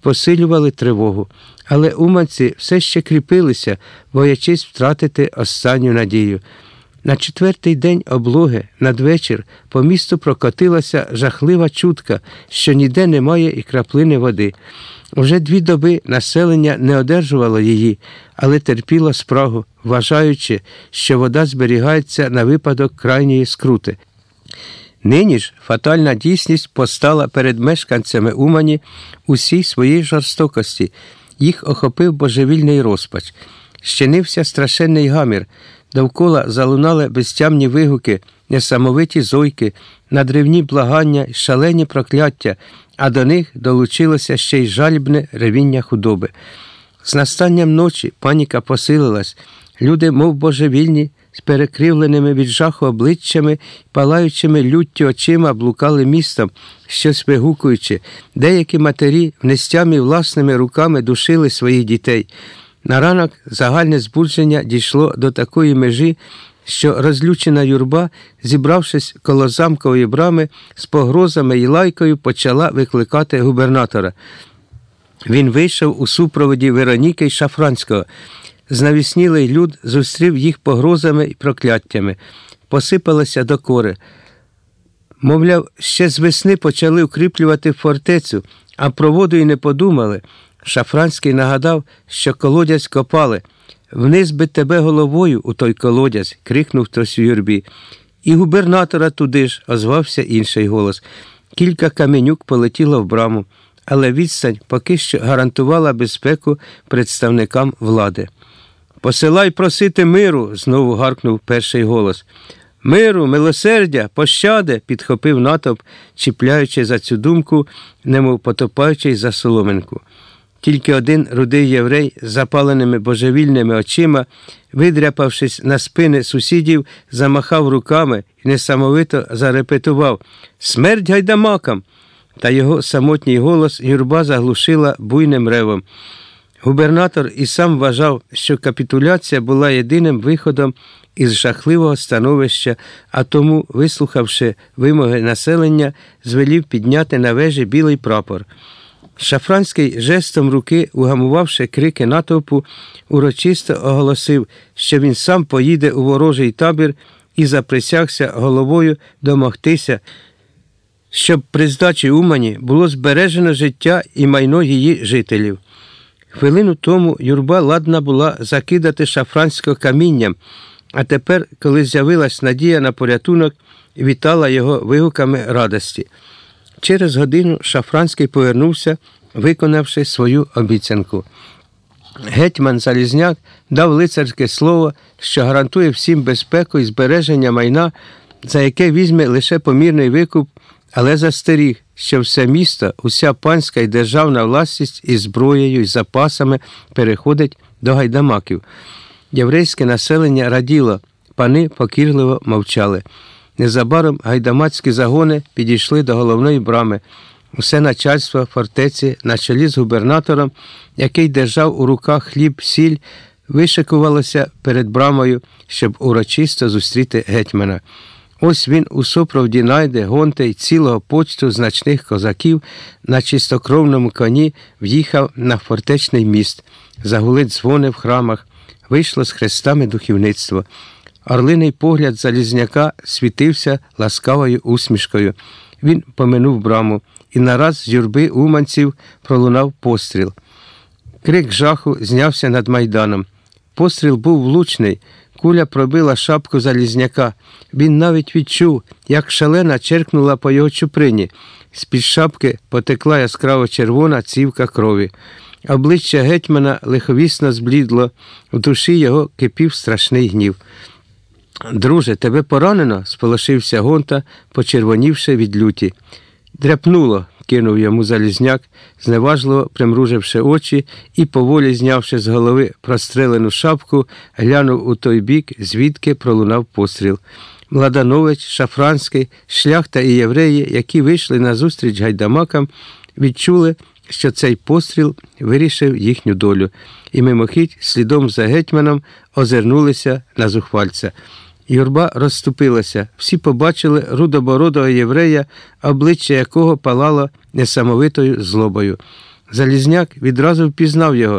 посилювали тривогу. Але уманці все ще кріпилися, боячись втратити останню надію. На четвертий день облоги надвечір по місту прокотилася жахлива чутка, що ніде немає і краплини води. Уже дві доби населення не одержувало її, але терпіло спрагу, вважаючи, що вода зберігається на випадок крайньої скрути. Нині ж фатальна дійсність постала перед мешканцями Умані усій своїй жорстокості. Їх охопив божевільний розпач. Щинився страшенний гамір. Довкола залунали безтямні вигуки, несамовиті зойки, надривні благання шалені прокляття, а до них долучилося ще й жалібне ревіння худоби. З настанням ночі паніка посилилась. Люди, мов божевільні, з перекривленими від жаху обличчями, палаючими люттю очима блукали містом, щось вигукуючи, деякі матері в нестямі власними руками душили своїх дітей. На ранок загальне збудження дійшло до такої межі, що розлючена юрба, зібравшись коло замкової брами, з погрозами і лайкою почала викликати губернатора. Він вийшов у супроводі Вероніки Шафранського. Знавіснілий люд зустрів їх погрозами і прокляттями, посипалися до кори. Мовляв, ще з весни почали укріплювати фортецю, а про воду й не подумали. Шафранський нагадав, що колодязь копали. Вниз би тебе головою у той колодязь, крикнув хтось у юрбі. І губернатора туди ж, озвався інший голос. Кілька каменюк полетіло в браму, але відстань поки що гарантувала безпеку представникам влади. Посилай просити миру, знову гаркнув перший голос. Миру, милосердя, пощади, підхопив натовп, чіпляючи за цю думку, немов потопаючись за соломинку. Тільки один рудий єврей з запаленими божевільними очима, видряпавшись на спини сусідів, замахав руками і несамовито зарепетував Смерть гайдамакам. Та його самотній голос юрба заглушила буйним ревом. Губернатор і сам вважав, що капітуляція була єдиним виходом із жахливого становища, а тому, вислухавши вимоги населення, звелів підняти на вежі білий прапор. Шафранський жестом руки, угамувавши крики натовпу, урочисто оголосив, що він сам поїде у ворожий табір і заприсягся головою домогтися, щоб при здачі Умані було збережено життя і майно її жителів. Хвилину тому юрба ладна була закидати шафранського камінням, а тепер, коли з'явилась надія на порятунок, вітала його вигуками радості. Через годину Шафранський повернувся, виконавши свою обіцянку. Гетьман Залізняк дав лицарське слово, що гарантує всім безпеку і збереження майна, за яке візьме лише помірний викуп, але застеріг, що все місто, уся панська і державна власність із зброєю і запасами переходить до гайдамаків. Єврейське населення раділо, пани покірливо мовчали. Незабаром гайдамацькі загони підійшли до головної брами. Усе начальство фортеці на чолі з губернатором, який держав у руках хліб, сіль, вишикувалося перед брамою, щоб урочисто зустріти гетьмана. Ось він у супроводі найде гонте й цілого почту значних козаків на чистокровному коні в'їхав на фортечний міст, загулить дзвони в храмах, вийшло з хрестами духовництво. Орлиний погляд Залізняка світився ласкавою усмішкою. Він поминув браму, і нараз з юрби уманців пролунав постріл. Крик жаху знявся над майданом. Постріл був влучний, куля пробила шапку Залізняка. Він навіть відчув, як шалена черкнула по його чуприні. З-під шапки потекла яскраво червона цівка крові. Обличчя гетьмана лиховісно зблідло, в душі його кипів страшний гнів. Друже, тебе поранено? сполошився гонта, почервонівши від люті. Дряпнуло, кинув йому Залізняк, зневажливо примруживши очі і, поволі знявши з голови прострелену шапку, глянув у той бік, звідки пролунав постріл. Младанович, Шафранський, шляхта і євреї, які вийшли на зустріч гайдамакам, відчули, що цей постріл вирішив їхню долю, і мимохідь слідом за гетьманом озирнулися на зухвальця. Юрба розступилася. Всі побачили рудобородого єврея, обличчя якого палало несамовитою злобою. Залізняк відразу впізнав його